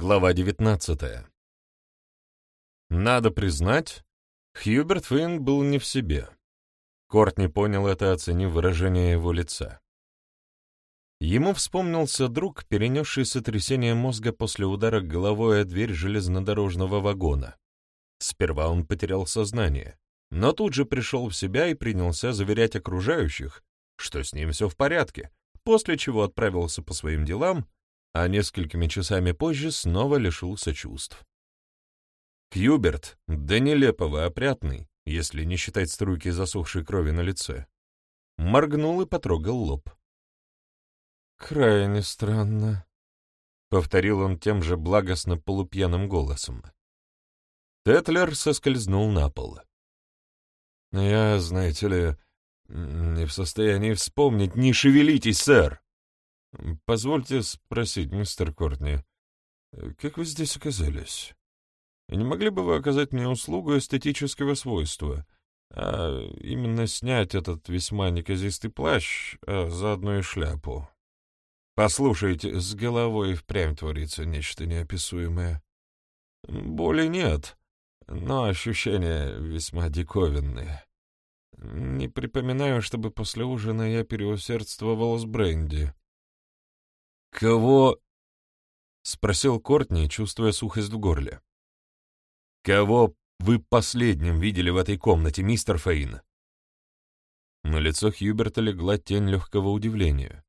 Глава 19 Надо признать, Хьюберт Финн был не в себе. Кортни понял это, оценив выражение его лица. Ему вспомнился друг, перенесший сотрясение мозга после удара головой о дверь железнодорожного вагона. Сперва он потерял сознание, но тут же пришел в себя и принялся заверять окружающих, что с ним все в порядке, после чего отправился по своим делам а несколькими часами позже снова лишился чувств. Кьюберт, да нелепого опрятный, если не считать струйки засохшей крови на лице, моргнул и потрогал лоб. «Крайне странно», — повторил он тем же благостно полупьяным голосом. Тетлер соскользнул на пол. «Я, знаете ли, не в состоянии вспомнить. Не шевелитесь, сэр!» «Позвольте спросить, мистер Кортни, как вы здесь оказались? Не могли бы вы оказать мне услугу эстетического свойства, а именно снять этот весьма неказистый плащ, а заодно и шляпу? Послушайте, с головой впрямь творится нечто неописуемое. Боли нет, но ощущения весьма диковинные». Не припоминаю, чтобы после ужина я переусердствовал с бренди. «Кого?» — спросил Кортни, чувствуя сухость в горле. «Кого вы последним видели в этой комнате, мистер Фейн?» На лицо Хьюберта легла тень легкого удивления.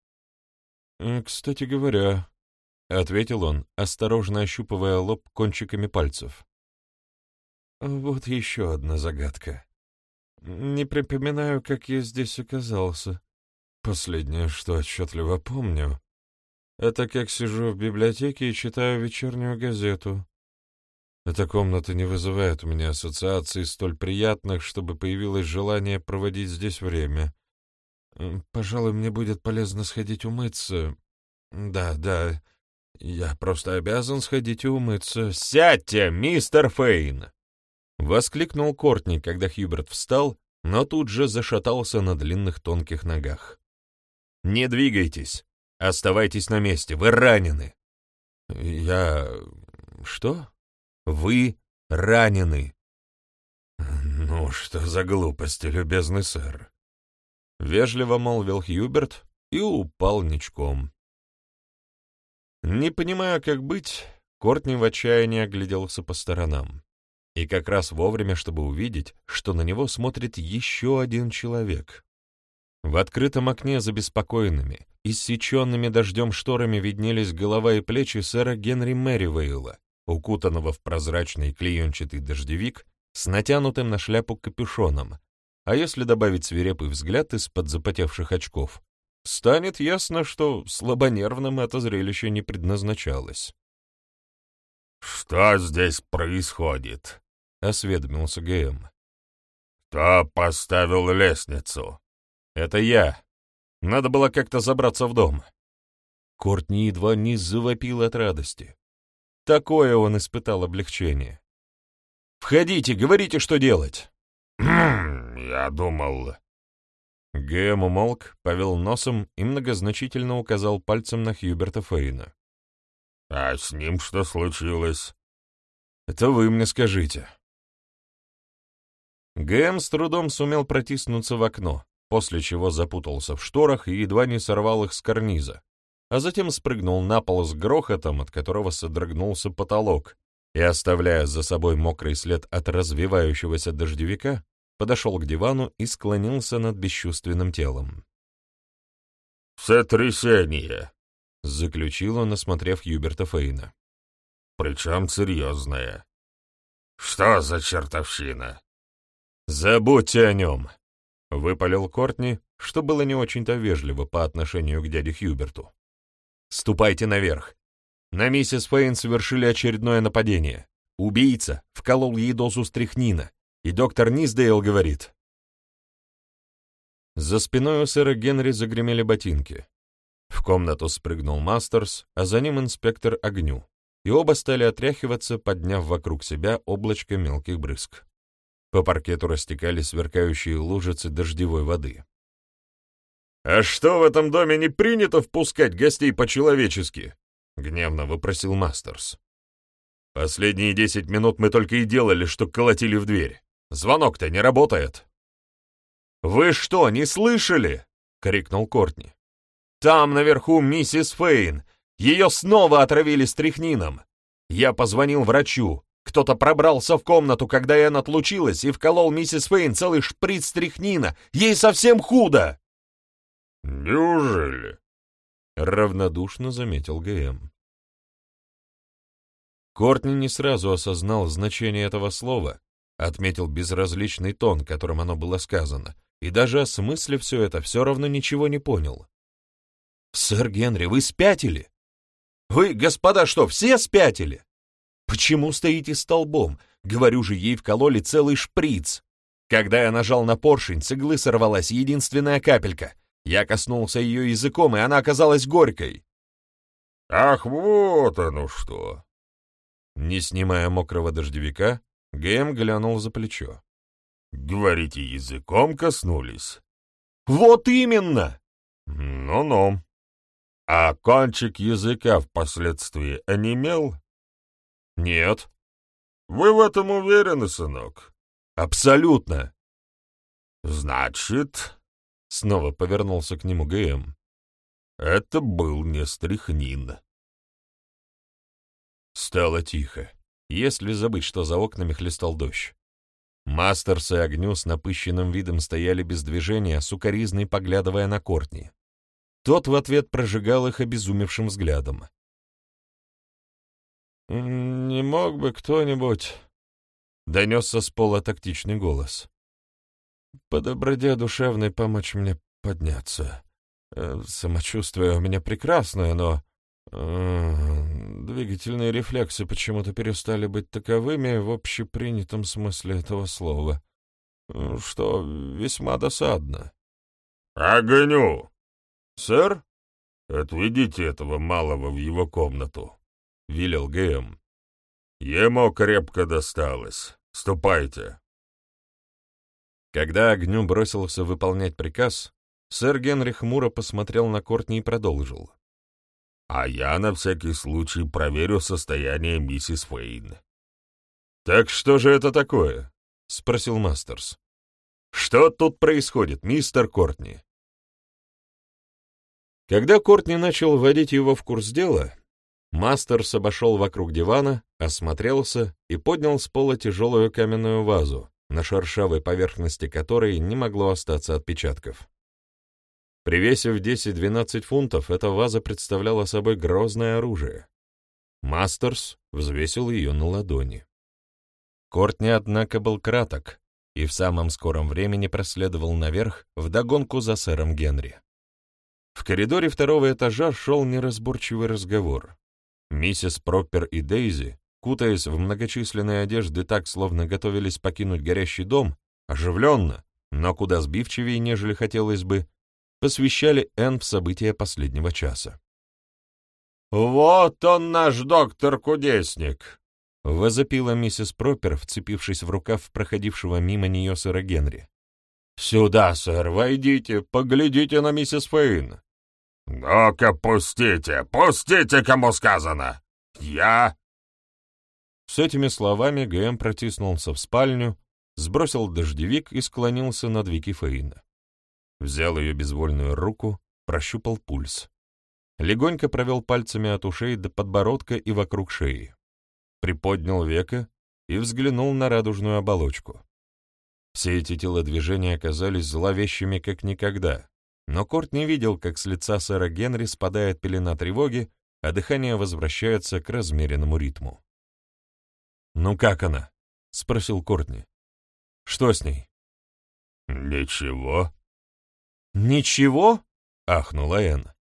«Э, «Кстати говоря», — ответил он, осторожно ощупывая лоб кончиками пальцев. «Вот еще одна загадка. Не припоминаю, как я здесь оказался. Последнее, что отчетливо помню, это как сижу в библиотеке и читаю вечернюю газету. Эта комната не вызывает у меня ассоциаций столь приятных, чтобы появилось желание проводить здесь время. Пожалуй, мне будет полезно сходить умыться. Да, да, я просто обязан сходить и умыться. «Сядьте, мистер Фейн!» — воскликнул Кортни, когда Хьюберт встал, но тут же зашатался на длинных тонких ногах. «Не двигайтесь. Оставайтесь на месте, вы ранены. Я... что? Вы ранены. Ну, что за глупости, любезный сэр? Вежливо молвил Хьюберт и упал ничком. Не понимая, как быть, Кортни в отчаянии огляделся по сторонам. И как раз вовремя, чтобы увидеть, что на него смотрит еще один человек. В открытом окне забеспокоенными, иссеченными дождем шторами виднелись голова и плечи сэра Генри Мэривейла, укутанного в прозрачный клеенчатый дождевик с натянутым на шляпу капюшоном, а если добавить свирепый взгляд из-под запотевших очков, станет ясно, что слабонервным это зрелище не предназначалось. «Что здесь происходит?» — осведомился ГМ. «Кто поставил лестницу?» «Это я. Надо было как-то забраться в дом». Кортни едва не завопил от радости. Такое он испытал облегчение. «Входите, говорите, что делать!» «Хм, я думал...» Гэм умолк, повел носом и многозначительно указал пальцем на Хьюберта Фейна. «А с ним что случилось?» «Это вы мне скажите». Гэм с трудом сумел протиснуться в окно, после чего запутался в шторах и едва не сорвал их с карниза, а затем спрыгнул на пол с грохотом, от которого содрогнулся потолок, и, оставляя за собой мокрый след от развивающегося дождевика, подошел к дивану и склонился над бесчувственным телом. «Сотрясение», — заключил он, осмотрев Юберта Фейна. «Причем серьезное. Что за чертовщина?» «Забудьте о нем», — выпалил Кортни, что было не очень-то вежливо по отношению к дяде Хьюберту. «Ступайте наверх. На миссис Фейн совершили очередное нападение. Убийца вколол ей дозу стряхнина, и доктор Низдейл говорит...» За спиной у сэра Генри загремели ботинки. В комнату спрыгнул Мастерс, а за ним инспектор Огню, и оба стали отряхиваться, подняв вокруг себя облачко мелких брызг. По паркету растекались сверкающие лужицы дождевой воды. «А что, в этом доме не принято впускать гостей по-человечески?» — гневно выпросил Мастерс. Последние десять минут мы только и делали, что колотили в дверь. Звонок-то не работает». «Вы что, не слышали?» — крикнул Кортни. «Там наверху миссис Фейн. Ее снова отравили стрихнином. Я позвонил врачу. Кто-то пробрался в комнату, когда я отлучилась, и вколол миссис Фейн целый шприц стрихнина. Ей совсем худо!» «Неужели?» — равнодушно заметил ГМ. Кортни не сразу осознал значение этого слова, отметил безразличный тон, которым оно было сказано, и даже осмыслив все это, все равно ничего не понял. «Сэр Генри, вы спятили? Вы, господа, что, все спятили? Почему стоите столбом? Говорю же, ей вкололи целый шприц. Когда я нажал на поршень, с иглы сорвалась единственная капелька. Я коснулся ее языком, и она оказалась горькой. «Ах, вот оно что!» Не снимая мокрого дождевика, Гэм глянул за плечо. «Говорите, языком коснулись?» «Вот именно!» «Ну-ну. А кончик языка впоследствии онемел?» «Нет». «Вы в этом уверены, сынок?» «Абсолютно». «Значит...» — снова повернулся к нему ГМ. «Это был не стряхнин». Стало тихо, если забыть, что за окнами хлестал дождь. Мастерс и Огню с напыщенным видом стояли без движения, сукоризной поглядывая на Кортни. Тот в ответ прожигал их обезумевшим взглядом. «Не мог бы кто-нибудь...» — донесся с пола тактичный голос. «По доброте душевной помочь мне подняться. Э, самочувствие у меня прекрасное, но... Э, двигательные рефлексы почему-то перестали быть таковыми в общепринятом смысле этого слова, э, что весьма досадно». «Огню!» «Сэр?» «Отведите этого малого в его комнату», — велел ГМ. «Ему крепко досталось. Ступайте». Когда Огню бросился выполнять приказ, сэр Генри хмуро посмотрел на Кортни и продолжил. «А я на всякий случай проверю состояние миссис Фейн». «Так что же это такое?» — спросил Мастерс. «Что тут происходит, мистер Кортни?» Когда Кортни начал вводить его в курс дела, Мастерс обошел вокруг дивана, осмотрелся и поднял с пола тяжелую каменную вазу, на шершавой поверхности которой не могло остаться отпечатков. При весе в 10-12 фунтов эта ваза представляла собой грозное оружие. Мастерс взвесил ее на ладони. Кортни, однако, был краток и в самом скором времени проследовал наверх вдогонку за сэром Генри. В коридоре второго этажа шел неразборчивый разговор. Миссис Проппер и Дейзи, кутаясь в многочисленные одежды так, словно готовились покинуть горящий дом, оживленно, но куда сбивчивее, нежели хотелось бы, посвящали Энн в события последнего часа. «Вот он, наш доктор-кудесник!» — возопила миссис Проппер, вцепившись в рукав проходившего мимо нее сэра Генри. «Сюда, сэр, войдите, поглядите на миссис Фейн». «Ну-ка, пустите, пустите, кому сказано! Я...» С этими словами ГМ протиснулся в спальню, сбросил дождевик и склонился над Вики Фейна. Взял ее безвольную руку, прощупал пульс. Легонько провел пальцами от ушей до подбородка и вокруг шеи. Приподнял века и взглянул на радужную оболочку. Все эти телодвижения оказались зловещими как никогда, но Корт не видел, как с лица сэра Генри спадает пелена тревоги, а дыхание возвращается к размеренному ритму. «Ну как она?» — спросил Кортни. «Что с ней?» «Ничего». «Ничего?» — ахнула Энн.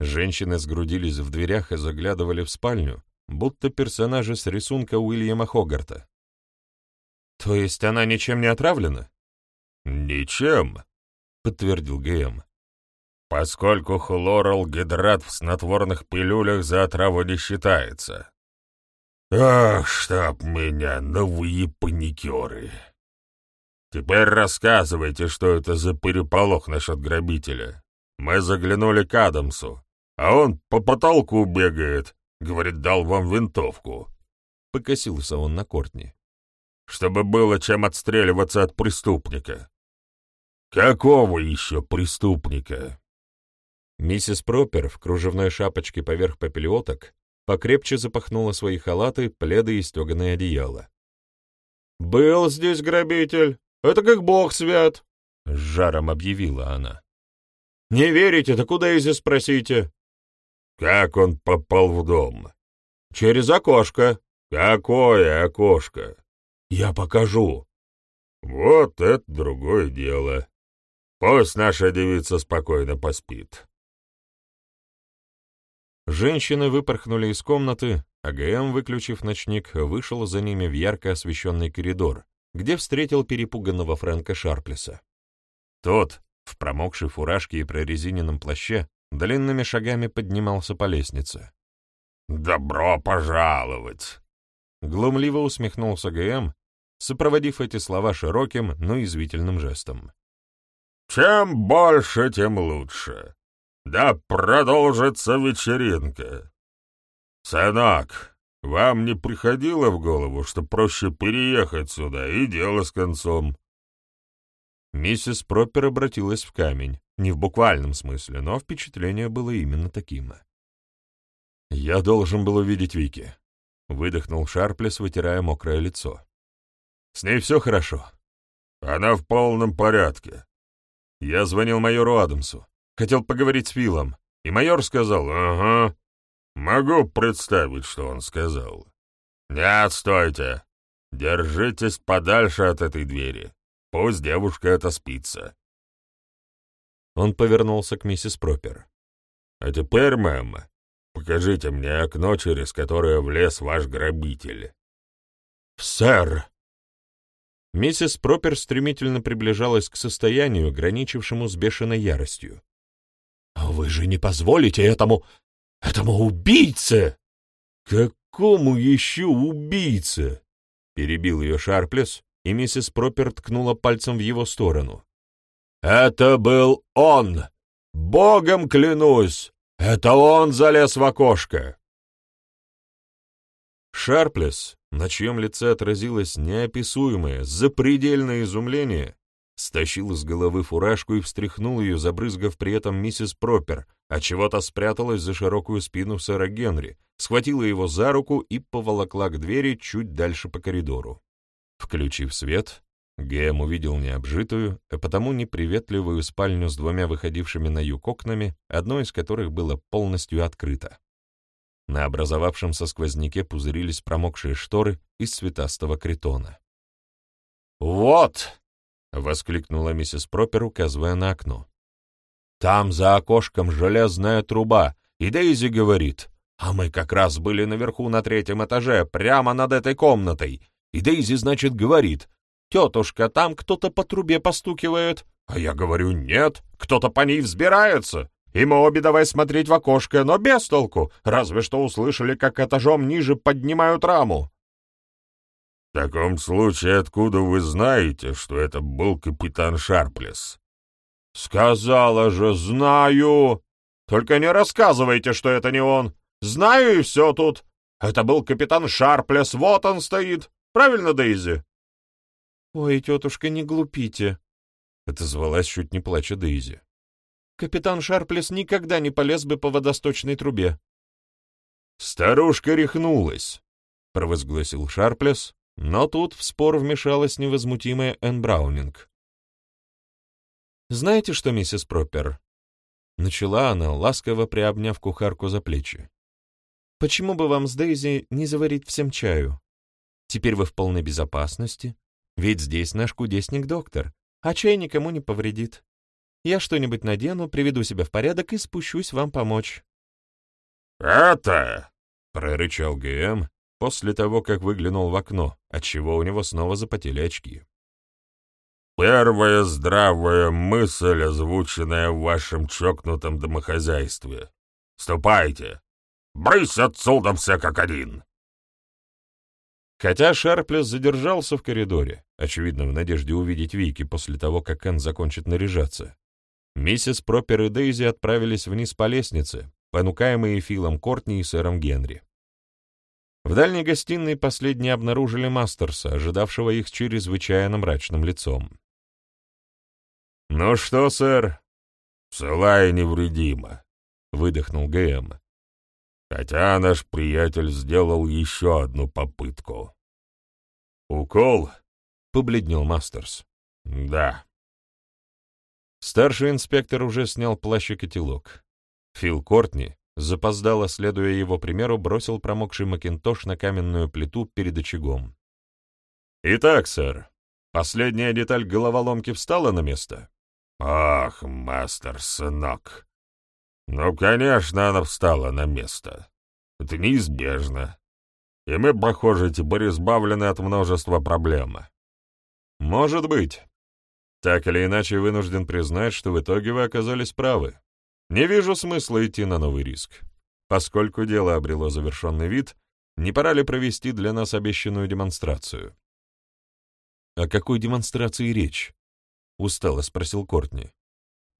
Женщины сгрудились в дверях и заглядывали в спальню, будто персонажи с рисунка Уильяма Хогарта. «То есть она ничем не отравлена?» «Ничем», — подтвердил ГМ. «Поскольку хлоралгидрат в снотворных пилюлях за отраву не считается». «Ах, чтоб меня, новые паникеры!» «Теперь рассказывайте, что это за переполох насчет грабителя. Мы заглянули к Адамсу, а он по потолку бегает, говорит, дал вам винтовку». Покосился он на Кортни. «Чтобы было чем отстреливаться от преступника». «Какого еще преступника?» Миссис Пропер в кружевной шапочке поверх папилиоток покрепче запахнула свои халаты, пледы и стеганое одеяло. «Был здесь грабитель, это как бог свят», — с жаром объявила она. «Не верите, так куда Дейзи спросите?» «Как он попал в дом?» «Через окошко». «Какое окошко?» «Я покажу». «Вот это другое дело. Пусть наша девица спокойно поспит». Женщины выпорхнули из комнаты, а ГМ, выключив ночник, вышел за ними в ярко освещенный коридор, где встретил перепуганного Фрэнка Шарплеса. Тот, в промокшей фуражке и прорезиненном плаще, длинными шагами поднимался по лестнице. «Добро пожаловать!» Глумливо усмехнулся ГМ, сопроводив эти слова широким, но извительным жестом. «Чем больше, тем лучше. Да продолжится вечеринка. Сынок, вам не приходило в голову, что проще переехать сюда, и дело с концом?» Миссис Пропер обратилась в камень, не в буквальном смысле, но впечатление было именно таким. «Я должен был увидеть Вики», — выдохнул Шарплес, вытирая мокрое лицо. «С ней все хорошо. Она в полном порядке. Я звонил майору Адамсу. Хотел поговорить с Филом, и майор сказал, «Ага, могу представить, что он сказал. Нет, стойте, держитесь подальше от этой двери, пусть девушка это спится». Он повернулся к миссис Пропер. «А теперь, мэм, покажите мне окно, через которое влез ваш грабитель». «Сэр!» Миссис Пропер стремительно приближалась к состоянию, граничившему с бешеной яростью. А «Вы же не позволите этому... этому убийце!» «Какому еще убийце?» — перебил ее Шарплес, и миссис Пропер ткнула пальцем в его сторону. «Это был он! Богом клянусь! Это он залез в окошко!» Шарплес, на чьем лице отразилось неописуемое, запредельное изумление, стащил с головы фуражку и встряхнул ее, забрызгав при этом миссис Пропер, а чего-то спряталась за широкую спину сэра Генри, схватила его за руку и поволокла к двери чуть дальше по коридору. Включив свет, Гэм увидел необжитую, а потому неприветливую спальню с двумя выходившими на юг окнами, одно из которых было полностью открыто. На образовавшемся сквозняке пузырились промокшие шторы из цветастого критона. «Вот!» — воскликнула миссис Пропер, указывая на окно. «Там за окошком железная труба, и Дейзи говорит, а мы как раз были наверху на третьем этаже, прямо над этой комнатой, и Дейзи, значит, говорит, тетушка, там кто-то по трубе постукивает, а я говорю, нет, кто-то по ней взбирается». И мы обе давай смотреть в окошко, но без толку, разве что услышали, как этажом ниже поднимают раму. «В таком случае откуда вы знаете, что это был капитан Шарплес?» «Сказала же, знаю! Только не рассказывайте, что это не он. Знаю и все тут. Это был капитан Шарплес, вот он стоит. Правильно, Дейзи?» «Ой, тетушка, не глупите!» — отозвалась чуть не плача Дейзи. «Капитан Шарплес никогда не полез бы по водосточной трубе». «Старушка рехнулась», — провозгласил Шарплес, но тут в спор вмешалась невозмутимая Энн Браунинг. «Знаете что, миссис Пропер?» Начала она, ласково приобняв кухарку за плечи. «Почему бы вам с Дейзи не заварить всем чаю? Теперь вы в полной безопасности, ведь здесь наш кудесник-доктор, а чай никому не повредит. Я что-нибудь надену, приведу себя в порядок и спущусь вам помочь». «Это...» — прорычал ГМ, после того, как выглянул в окно, отчего у него снова запотели очки. «Первая здравая мысль, озвученная в вашем чокнутом домохозяйстве. Ступайте! Брысь отсюда все как один!» Хотя Шарплес задержался в коридоре, очевидно, в надежде увидеть Вики после того, как Кен закончит наряжаться, миссис Пропер и Дейзи отправились вниз по лестнице, понукаемые Филом Кортни и сэром Генри. В дальней гостиной последние обнаружили Мастерса, ожидавшего их чрезвычайно мрачным лицом. «Ну что, сэр?» «Цела и невредима», — выдохнул ГМ. «Хотя наш приятель сделал еще одну попытку». «Укол?» — побледнел Мастерс. «Да». Старший инспектор уже снял плащ и котелок. Фил Кортни, запоздало следуя его примеру, бросил промокший макинтош на каменную плиту перед очагом. «Итак, сэр, последняя деталь головоломки встала на место?» «Ах, мастер, сынок! Ну, конечно, она встала на место. Это неизбежно. И мы, похоже, теперь избавлены от множества проблем». «Может быть. Так или иначе, вынужден признать, что в итоге вы оказались правы. Не вижу смысла идти на новый риск. Поскольку дело обрело завершенный вид, не пора ли провести для нас обещанную демонстрацию?» «О какой демонстрации речь?» — устало спросил Кортни.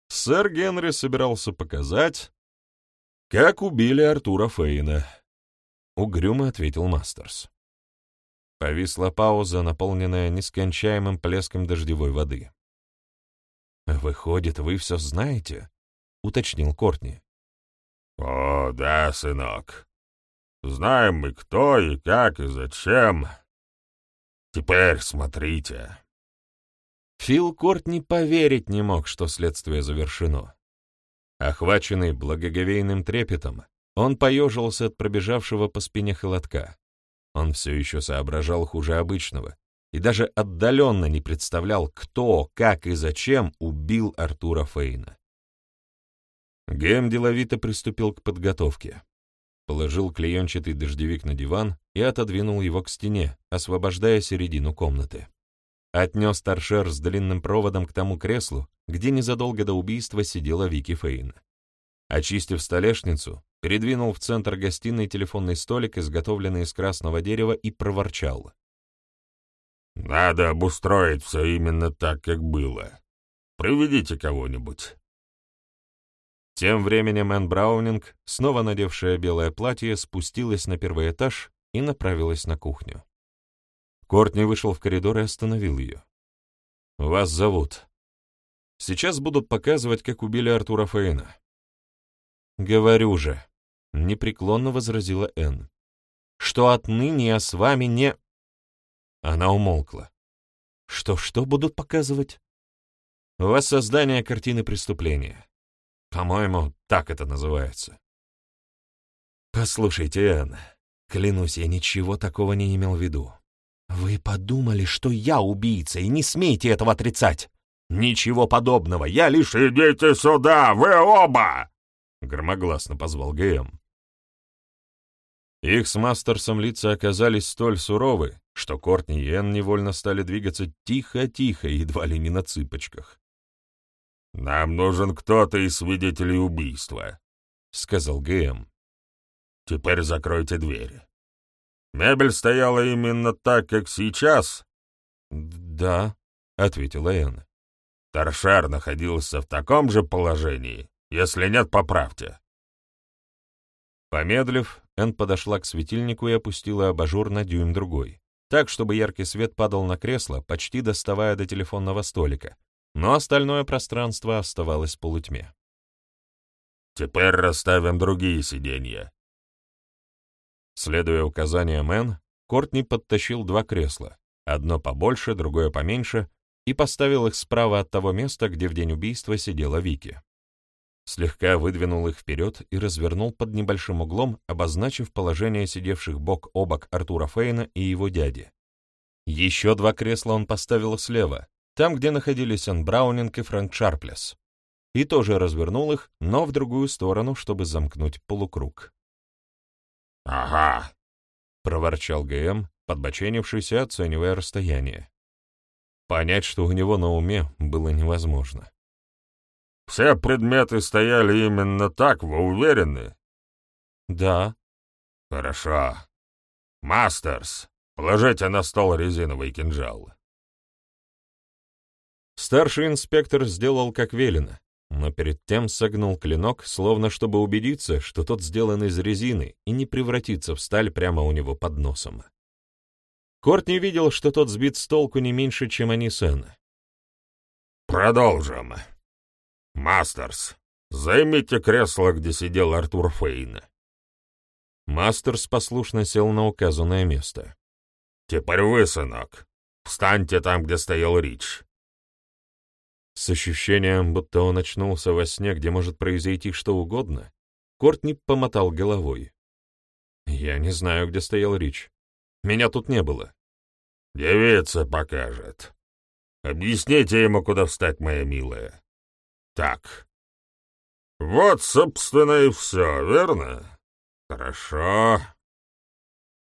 Сэр Генри собирался показать, как убили Артура Фейна. Угрюмо ответил Мастерс. Повисла пауза, наполненная нескончаемым плеском дождевой воды. «Выходит, вы все знаете?» — уточнил Кортни. «О, да, сынок. Знаем мы кто и как и зачем. Теперь смотрите». Фил Кортни поверить не мог, что следствие завершено. Охваченный благоговейным трепетом, он поежился от пробежавшего по спине холодка. Он все еще соображал хуже обычного и даже отдаленно не представлял, кто, как и зачем убил Артура Фейна. Гэм деловито приступил к подготовке. Положил клеенчатый дождевик на диван и отодвинул его к стене, освобождая середину комнаты. Отнес торшер с длинным проводом к тому креслу, где незадолго до убийства сидела Вики Фейн. Очистив столешницу, передвинул в центр гостиной телефонный столик, изготовленный из красного дерева, и проворчал. «Надо обустроить все именно так, как было. Приведите кого-нибудь». Тем временем Энн Браунинг, снова надевшая белое платье, спустилась на первый этаж и направилась на кухню. Кортни вышел в коридор и остановил ее. «Вас зовут. Сейчас будут показывать, как убили Артура Фейна». «Говорю же», — непреклонно возразила Энн, «что отныне я с вами не...» Она умолкла. «Что-что будут показывать?» «Воссоздание картины преступления. По-моему, так это называется». «Послушайте, Энн, клянусь, я ничего такого не имел в виду. «Вы подумали, что я убийца, и не смейте этого отрицать!» «Ничего подобного, я лишь...» «Идите сюда, вы оба!» — громогласно позвал ГМ. Их с Мастерсом лица оказались столь суровы, что Кортни и Энн невольно стали двигаться тихо-тихо, едва ли не на цыпочках. «Нам нужен кто-то из свидетелей убийства», — сказал ГМ. «Теперь закройте двери». Мебель стояла именно так, как сейчас?» «Да», — ответила Энн. «Торшер находился в таком же положении? Если нет, поправьте». Помедлив, Энн подошла к светильнику и опустила абажур на дюйм другой, так, чтобы яркий свет падал на кресло, почти доставая до телефонного столика, но остальное пространство оставалось в полутьме. «Теперь расставим другие сиденья», Следуя указаниям Мэн, Кортни подтащил два кресла, одно побольше, другое поменьше, и поставил их справа от того места, где в день убийства сидела Вики. Слегка выдвинул их вперед и развернул под небольшим углом, обозначив положение сидевших бок о бок Артура Фейна и его дяди. Еще два кресла он поставил слева, там, где находились Эн Браунинг и Фрэнк Шарплес, и тоже развернул их, но в другую сторону, чтобы замкнуть полукруг. «Ага», — проворчал ГМ, подбоченившись и оценивая расстояние. Понять, что у него на уме, было невозможно. «Все предметы стояли именно так, вы уверены?» «Да». «Хорошо. Мастерс, положите на стол резиновый кинжал». Старший инспектор сделал как велено, но перед тем согнул клинок, словно чтобы убедиться, что тот сделан из резины и не превратится в сталь прямо у него под носом. Кортни видел, что тот сбит с толку не меньше, чем они с Энн. «Продолжим. Мастерс, займите кресло, где сидел Артур Фейн». Мастерс послушно сел на указанное место. «Теперь вы, сынок, встаньте там, где стоял Рич. С ощущением, будто он очнулся во сне, где может произойти что угодно, Кортни помотал головой. «Я не знаю, где стоял Рич. Меня тут не было». «Девица покажет. Объясните ему, куда встать, моя милая. Так. Вот, собственно, и все, верно? Хорошо.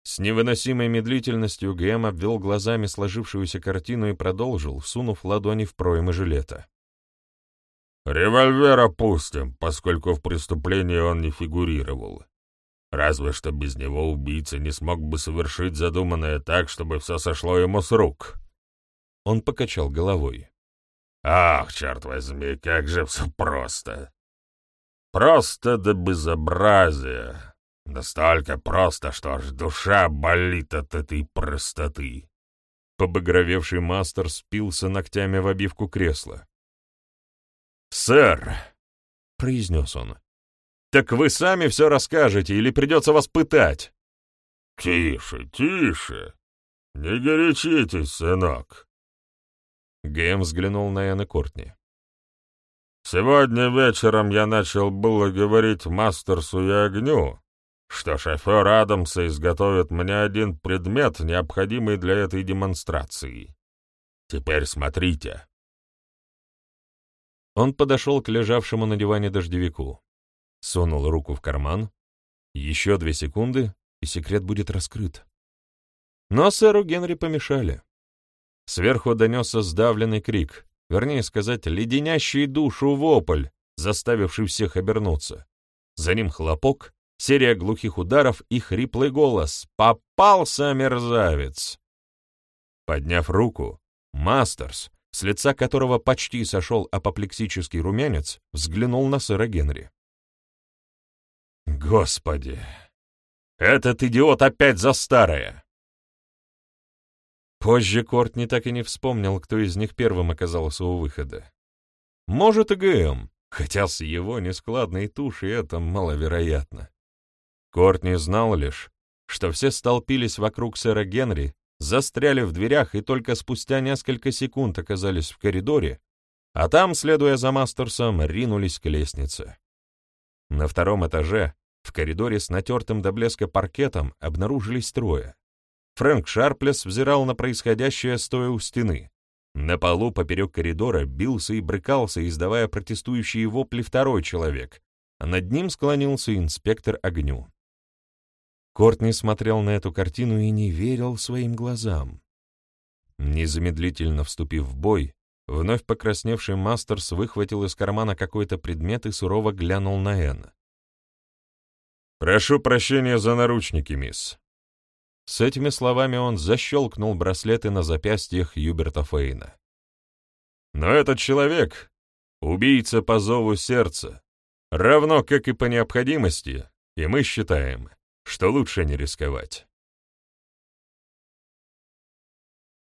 С невыносимой медлительностью ГМ обвел глазами сложившуюся картину и продолжил, сунув ладони в проймы жилета. «Револьвер опустим, поскольку в преступлении он не фигурировал. Разве что без него убийца не смог бы совершить задуманное так, чтобы все сошло ему с рук». Он покачал головой. «Ах, черт возьми, как же все просто! Просто до безобразия!» Настолько просто, что аж душа болит от этой простоты. Побагровевший мастер спился ногтями в обивку кресла. «Сэр!» — произнес он. «Так вы сами все расскажете или придется вас пытать?» «Тише, тише! Не горячитесь, сынок!» Гэм взглянул на Энн Кортни. «Сегодня вечером я начал было говорить Мастерсу и Огню, что шофер Адамса изготовит мне один предмет, необходимый для этой демонстрации. Теперь смотрите. Он подошел к лежавшему на диване дождевику, сунул руку в карман. Еще две секунды, и секрет будет раскрыт. Но сэру Генри помешали. Сверху донесся сдавленный крик, вернее сказать, леденящий душу вопль, заставивший всех обернуться. За ним хлопок, серия глухих ударов и хриплый голос «Попался, мерзавец!». Подняв руку, Мастерс, с лица которого почти сошел апоплексический румянец, взглянул на сэра Генри. «Господи! Этот идиот опять за старое!» Позже Кортни так и не вспомнил, кто из них первым оказался у выхода. Может, и ГМ, хотя с его нескладной тушей это маловероятно. Кортни знал лишь, что все столпились вокруг сэра Генри, застряли в дверях и только спустя несколько секунд оказались в коридоре, а там, следуя за Мастерсом, ринулись к лестнице. На втором этаже, в коридоре с натертым до блеска паркетом, обнаружились трое. Фрэнк Шарплес взирал на происходящее, стоя у стены. На полу поперек коридора бился и брыкался, издавая протестующие вопли второй человек, а над ним склонился инспектор огню. Кортни смотрел на эту картину и не верил своим глазам. Незамедлительно вступив в бой, вновь покрасневший Мастерс выхватил из кармана какой-то предмет и сурово глянул на Энн. «Прошу прощения за наручники, мисс». С этими словами он защелкнул браслеты на запястьях Юберта Фейна. «Но этот человек — убийца по зову сердца, равно как и по необходимости, и мы считаем, что лучше не рисковать.